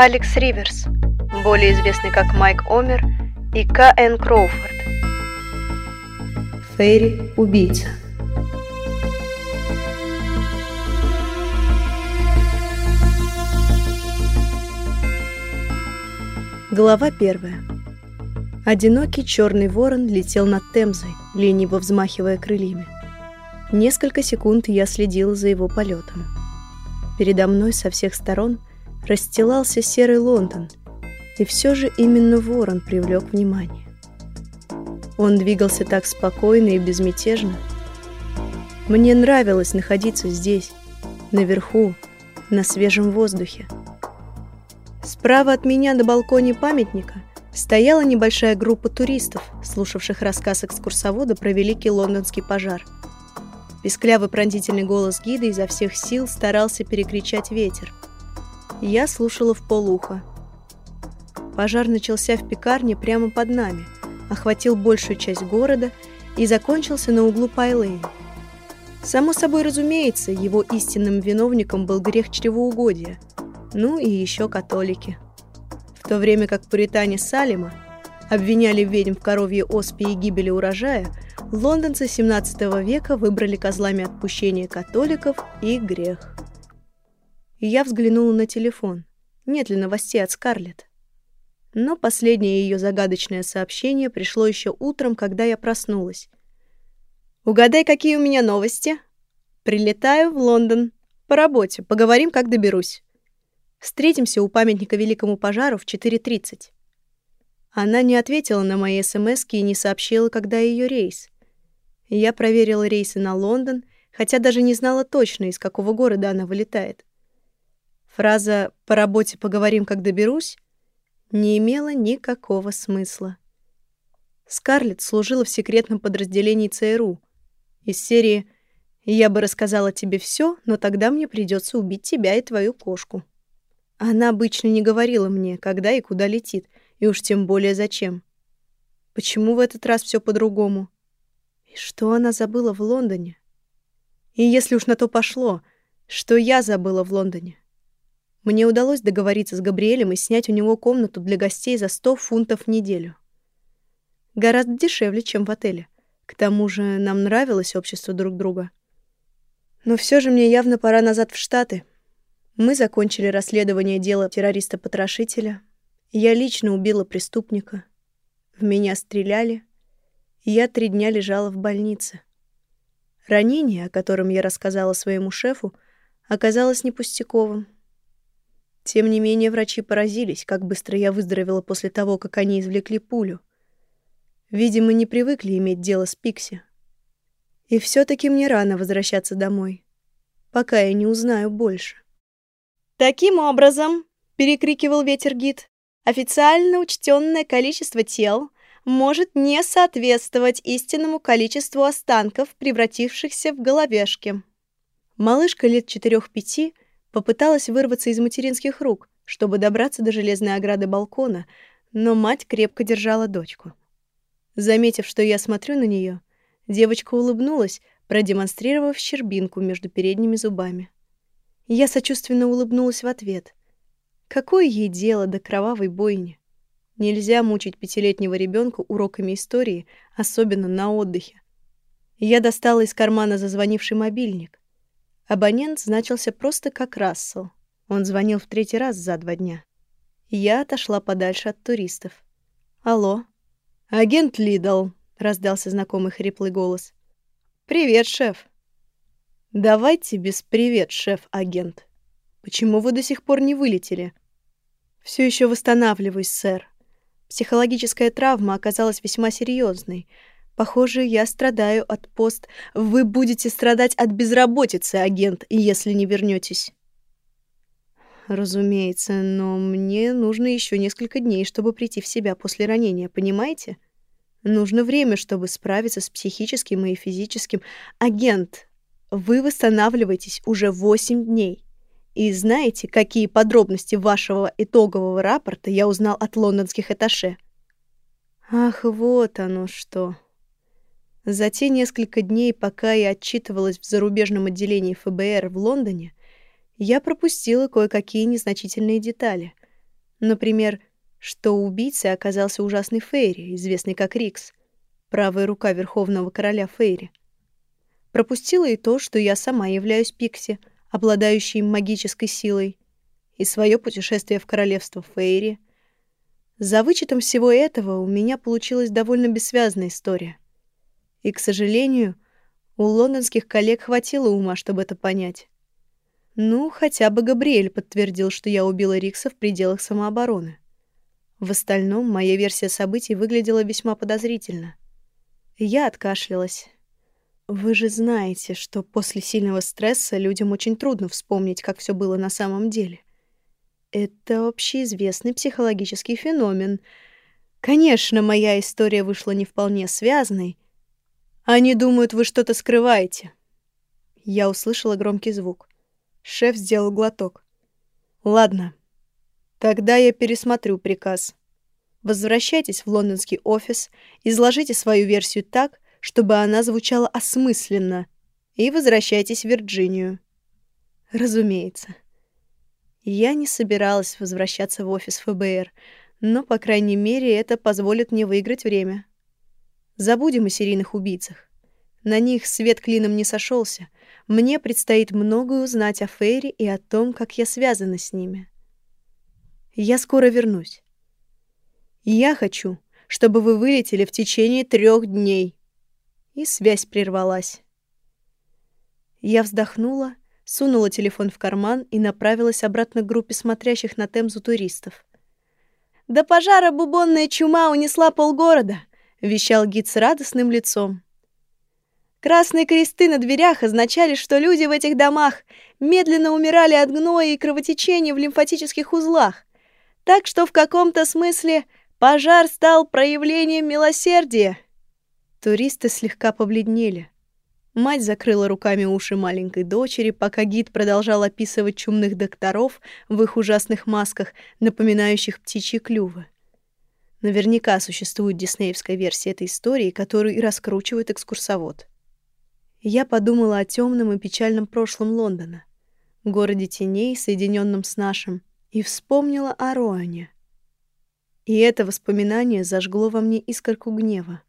Алекс Риверс, более известный как Майк Омер, и К.Н. Кроуфорд. Фейри – убийца. Глава первая. Одинокий черный ворон летел над Темзой, лениво взмахивая крыльями. Несколько секунд я следила за его полетом. Передо мной со всех сторон расстилался серый Лондон, и все же именно ворон привлек внимание. Он двигался так спокойно и безмятежно. Мне нравилось находиться здесь, наверху, на свежем воздухе. Справа от меня на балконе памятника стояла небольшая группа туристов, слушавших рассказ экскурсовода про великий лондонский пожар. Песклявый пронзительный голос гида изо всех сил старался перекричать ветер. Я слушала в полухо. Пожар начался в пекарне прямо под нами, охватил большую часть города и закончился на углу Пайлейн. Само собой разумеется, его истинным виновником был грех чревоугодия. Ну и еще католики. В то время как пуритане Салима обвиняли ведьм в коровье оспе и гибели урожая, лондонцы 17 века выбрали козлами отпущения католиков и грех. Я взглянула на телефон. Нет ли новостей от Скарлетт? Но последнее ее загадочное сообщение пришло еще утром, когда я проснулась. «Угадай, какие у меня новости?» «Прилетаю в Лондон. По работе. Поговорим, как доберусь. Встретимся у памятника Великому пожару в 4.30». Она не ответила на мои смс и не сообщила, когда ее рейс. Я проверила рейсы на Лондон, хотя даже не знала точно, из какого города она вылетает. Фраза «по работе поговорим, как доберусь» не имела никакого смысла. Скарлетт служила в секретном подразделении ЦРУ. Из серии «Я бы рассказала тебе все, но тогда мне придется убить тебя и твою кошку». Она обычно не говорила мне, когда и куда летит, и уж тем более зачем. Почему в этот раз все по-другому? И что она забыла в Лондоне? И если уж на то пошло, что я забыла в Лондоне? Мне удалось договориться с Габриэлем и снять у него комнату для гостей за 100 фунтов в неделю. Гораздо дешевле, чем в отеле. К тому же нам нравилось общество друг друга. Но все же мне явно пора назад в Штаты. Мы закончили расследование дела террориста-потрошителя. Я лично убила преступника. В меня стреляли. Я три дня лежала в больнице. Ранение, о котором я рассказала своему шефу, оказалось не пустяковым. Тем не менее, врачи поразились, как быстро я выздоровела после того, как они извлекли пулю. Видимо, не привыкли иметь дело с Пикси. И все таки мне рано возвращаться домой, пока я не узнаю больше. «Таким образом», — перекрикивал ветер-гид, «официально учтенное количество тел может не соответствовать истинному количеству останков, превратившихся в головешки». Малышка лет четырех-пяти — Попыталась вырваться из материнских рук, чтобы добраться до железной ограды балкона, но мать крепко держала дочку. Заметив, что я смотрю на нее, девочка улыбнулась, продемонстрировав щербинку между передними зубами. Я сочувственно улыбнулась в ответ. Какое ей дело до кровавой бойни? Нельзя мучить пятилетнего ребенка уроками истории, особенно на отдыхе. Я достала из кармана зазвонивший мобильник. Абонент значился просто как Рассел. Он звонил в третий раз за два дня. Я отошла подальше от туристов. «Алло?» «Агент Лидл», — раздался знакомый хриплый голос. «Привет, шеф». «Давайте без «привет, шеф-агент». Почему вы до сих пор не вылетели?» Все еще восстанавливаюсь, сэр. Психологическая травма оказалась весьма серьезной. Похоже, я страдаю от пост. Вы будете страдать от безработицы, агент, если не вернетесь. Разумеется, но мне нужно еще несколько дней, чтобы прийти в себя после ранения, понимаете? Нужно время, чтобы справиться с психическим и физическим. Агент, вы восстанавливаетесь уже 8 дней. И знаете, какие подробности вашего итогового рапорта я узнал от лондонских этаже? Ах, вот оно что. За те несколько дней, пока я отчитывалась в зарубежном отделении ФБР в Лондоне, я пропустила кое-какие незначительные детали. Например, что убийцей оказался ужасный Фейри, известный как Рикс, правая рука верховного короля Фейри. Пропустила и то, что я сама являюсь Пикси, обладающей магической силой, и свое путешествие в королевство Фейри. За вычетом всего этого у меня получилась довольно бессвязная история. И, к сожалению, у лондонских коллег хватило ума, чтобы это понять. Ну, хотя бы Габриэль подтвердил, что я убила Рикса в пределах самообороны. В остальном моя версия событий выглядела весьма подозрительно. Я откашлялась. Вы же знаете, что после сильного стресса людям очень трудно вспомнить, как все было на самом деле. Это общеизвестный психологический феномен. Конечно, моя история вышла не вполне связанной. Они думают, вы что-то скрываете. Я услышала громкий звук. Шеф сделал глоток. Ладно. Тогда я пересмотрю приказ. Возвращайтесь в лондонский офис, изложите свою версию так, чтобы она звучала осмысленно, и возвращайтесь в Вирджинию. Разумеется. Я не собиралась возвращаться в офис ФБР, но, по крайней мере, это позволит мне выиграть время. Забудем о серийных убийцах. На них свет клином не сошелся. Мне предстоит многое узнать о Фейре и о том, как я связана с ними. Я скоро вернусь. Я хочу, чтобы вы вылетели в течение трех дней. И связь прервалась. Я вздохнула, сунула телефон в карман и направилась обратно к группе смотрящих на Темзу туристов. «До пожара бубонная чума унесла полгорода», — вещал гид с радостным лицом. Красные кресты на дверях означали, что люди в этих домах медленно умирали от гноя и кровотечения в лимфатических узлах. Так что в каком-то смысле пожар стал проявлением милосердия. Туристы слегка побледнели. Мать закрыла руками уши маленькой дочери, пока гид продолжал описывать чумных докторов в их ужасных масках, напоминающих птичьи клювы. Наверняка существует диснеевская версия этой истории, которую и раскручивает экскурсовод. Я подумала о темном и печальном прошлом Лондона, городе теней, соединенном с нашим, и вспомнила о Роане. И это воспоминание зажгло во мне искорку гнева.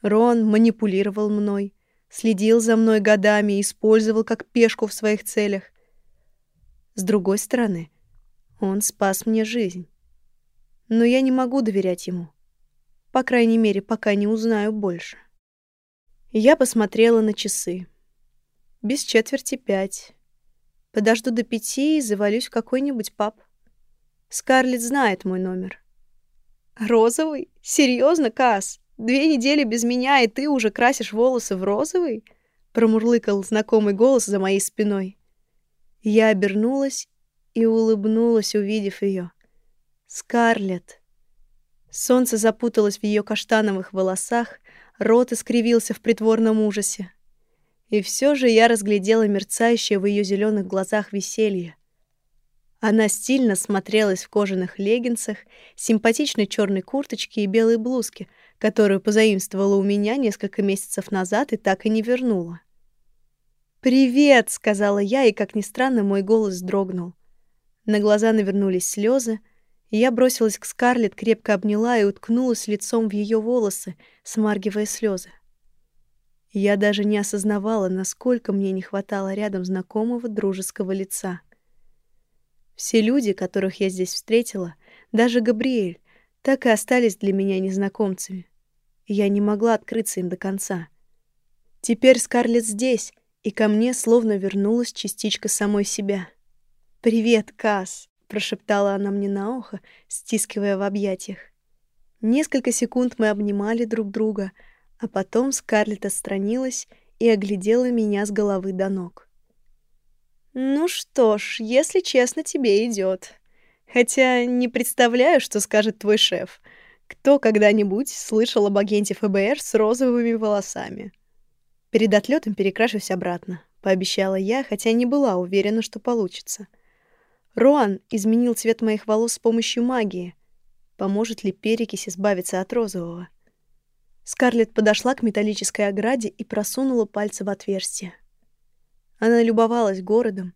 Рон манипулировал мной, следил за мной годами и использовал как пешку в своих целях. С другой стороны, он спас мне жизнь. Но я не могу доверять ему. По крайней мере, пока не узнаю больше. Я посмотрела на часы. Без четверти пять. Подожду до пяти и завалюсь в какой-нибудь паб. Скарлетт знает мой номер. Розовый? Серьезно, Касс? Две недели без меня, и ты уже красишь волосы в розовый?» Промурлыкал знакомый голос за моей спиной. Я обернулась и улыбнулась, увидев ее. Скарлетт. Солнце запуталось в ее каштановых волосах, рот искривился в притворном ужасе. И все же я разглядела мерцающее в ее зеленых глазах веселье. Она стильно смотрелась в кожаных леггинсах, симпатичной черной курточке и белой блузке — которую позаимствовала у меня несколько месяцев назад и так и не вернула. «Привет!» — сказала я, и, как ни странно, мой голос дрогнул. На глаза навернулись слезы, я бросилась к Скарлетт, крепко обняла и уткнулась лицом в ее волосы, смаргивая слезы. Я даже не осознавала, насколько мне не хватало рядом знакомого дружеского лица. Все люди, которых я здесь встретила, даже Габриэль, так и остались для меня незнакомцами я не могла открыться им до конца. Теперь Скарлетт здесь, и ко мне словно вернулась частичка самой себя. «Привет, Касс!» — прошептала она мне на ухо, стискивая в объятиях. Несколько секунд мы обнимали друг друга, а потом Скарлетт отстранилась и оглядела меня с головы до ног. «Ну что ж, если честно, тебе идет. Хотя не представляю, что скажет твой шеф», кто когда-нибудь слышал об агенте ФБР с розовыми волосами? Перед отлетом перекрашусь обратно, пообещала я, хотя не была уверена, что получится. Роан изменил цвет моих волос с помощью магии. Поможет ли перекись избавиться от розового? Скарлетт подошла к металлической ограде и просунула пальцы в отверстие. Она любовалась городом,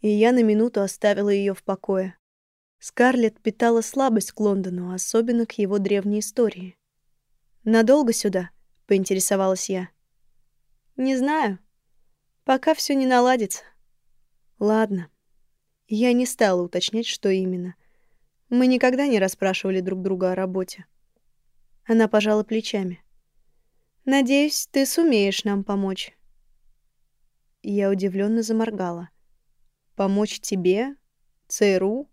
и я на минуту оставила ее в покое. Скарлетт питала слабость к Лондону, особенно к его древней истории. «Надолго сюда?» — поинтересовалась я. «Не знаю. Пока все не наладится». «Ладно». Я не стала уточнять, что именно. Мы никогда не расспрашивали друг друга о работе. Она пожала плечами. «Надеюсь, ты сумеешь нам помочь». Я удивленно заморгала. «Помочь тебе? ЦРУ?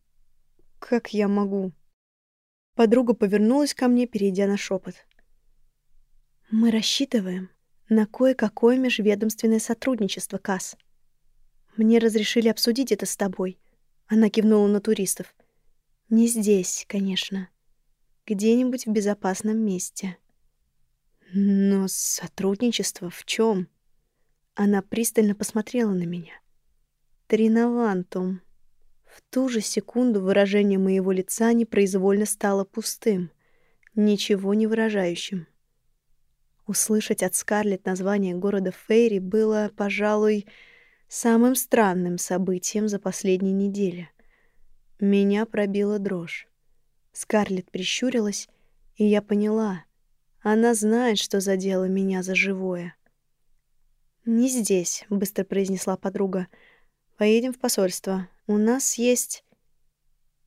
Как я могу?» Подруга повернулась ко мне, перейдя на шепот. «Мы рассчитываем на кое-какое межведомственное сотрудничество, Касс. Мне разрешили обсудить это с тобой». Она кивнула на туристов. «Не здесь, конечно. Где-нибудь в безопасном месте». «Но сотрудничество в чем? Она пристально посмотрела на меня. «Тринавантум». В ту же секунду выражение моего лица непроизвольно стало пустым, ничего не выражающим. Услышать от Скарлетт название города Фейри было, пожалуй, самым странным событием за последние недели. Меня пробила дрожь. Скарлетт прищурилась, и я поняла. Она знает, что задела меня за живое. «Не здесь», — быстро произнесла подруга. «Поедем в посольство. У нас есть...»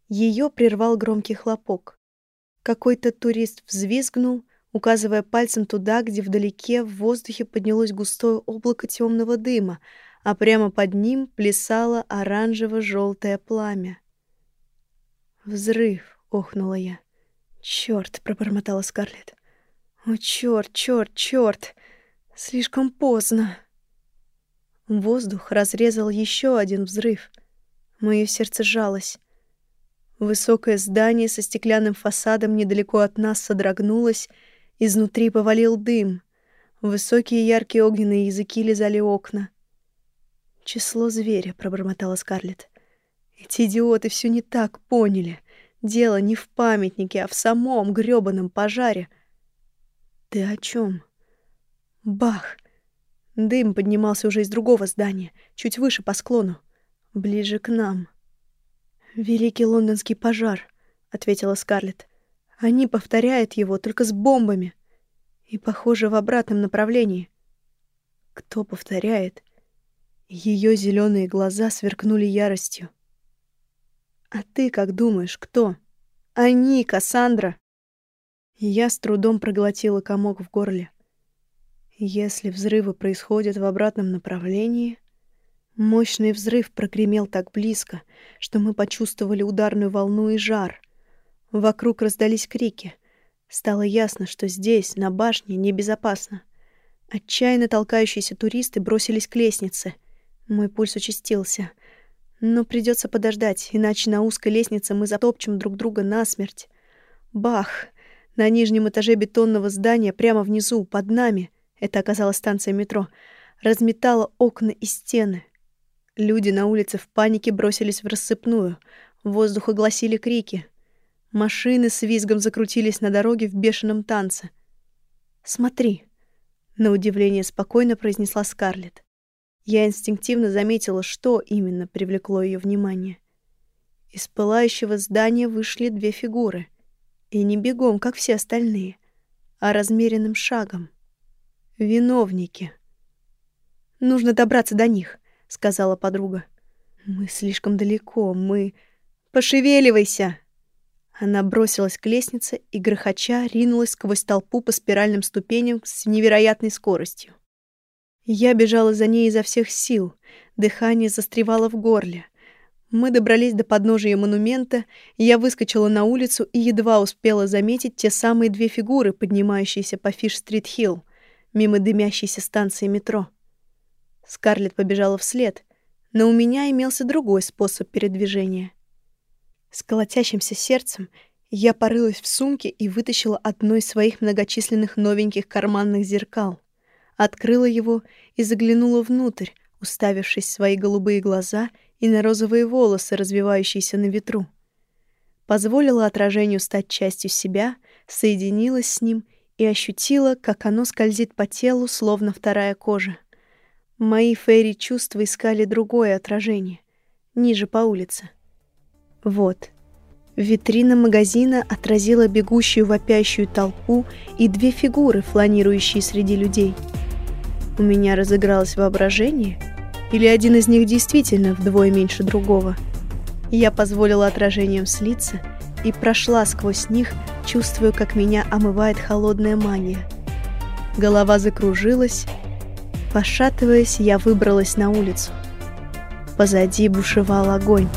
Ее прервал громкий хлопок. Какой-то турист взвизгнул, указывая пальцем туда, где вдалеке в воздухе поднялось густое облако темного дыма, а прямо под ним плясало оранжево-желтое пламя. «Взрыв!» — охнула я. «Чёрт!» — пробормотала Скарлетт. «О, чёрт, чёрт, чёрт! Слишком поздно!» Воздух разрезал еще один взрыв. Мое сердце сжалось. Высокое здание со стеклянным фасадом недалеко от нас содрогнулось, изнутри повалил дым. Высокие яркие огненные языки лизали окна. «Число зверя», — пробормотала Скарлетт. «Эти идиоты все не так поняли. Дело не в памятнике, а в самом грёбаном пожаре». «Ты о чем? Бах! Дым поднимался уже из другого здания, чуть выше по склону, ближе к нам. «Великий лондонский пожар», — ответила Скарлетт. «Они повторяют его, только с бомбами. И, похоже, в обратном направлении». «Кто повторяет?» Ее зеленые глаза сверкнули яростью. «А ты как думаешь, кто?» «Они, Кассандра!» Я с трудом проглотила комок в горле. Если взрывы происходят в обратном направлении... Мощный взрыв прогремел так близко, что мы почувствовали ударную волну и жар. Вокруг раздались крики. Стало ясно, что здесь, на башне, небезопасно. Отчаянно толкающиеся туристы бросились к лестнице. Мой пульс участился. Но придется подождать, иначе на узкой лестнице мы затопчем друг друга насмерть. Бах! На нижнем этаже бетонного здания, прямо внизу, под нами — это оказалась станция метро, разметала окна и стены. Люди на улице в панике бросились в рассыпную. Воздух огласили крики. Машины с визгом закрутились на дороге в бешеном танце. «Смотри!» — на удивление спокойно произнесла Скарлетт. Я инстинктивно заметила, что именно привлекло ее внимание. Из пылающего здания вышли две фигуры. И не бегом, как все остальные, а размеренным шагом. Виновники. Нужно добраться до них, сказала подруга. Мы слишком далеко, мы Пошевеливайся. Она бросилась к лестнице и грохоча ринулась сквозь толпу по спиральным ступеням с невероятной скоростью. Я бежала за ней изо всех сил, дыхание застревало в горле. Мы добрались до подножия монумента, я выскочила на улицу и едва успела заметить те самые две фигуры, поднимающиеся по Фиш-стрит-хилл мимо дымящейся станции метро. Скарлетт побежала вслед, но у меня имелся другой способ передвижения. С колотящимся сердцем я порылась в сумке и вытащила одно из своих многочисленных новеньких карманных зеркал. Открыла его и заглянула внутрь, уставившись в свои голубые глаза и на розовые волосы, развивающиеся на ветру. Позволила отражению стать частью себя, соединилась с ним и ощутила, как оно скользит по телу, словно вторая кожа. Мои фейри чувства искали другое отражение, ниже по улице. Вот, Витрина магазина отразила бегущую вопящую толпу и две фигуры, фланирующие среди людей. У меня разыгралось воображение, или один из них действительно вдвое меньше другого. Я позволила отражениям слиться и прошла сквозь них, чувствуя, как меня омывает холодная магия. Голова закружилась. Пошатываясь, я выбралась на улицу. Позади бушевал огонь.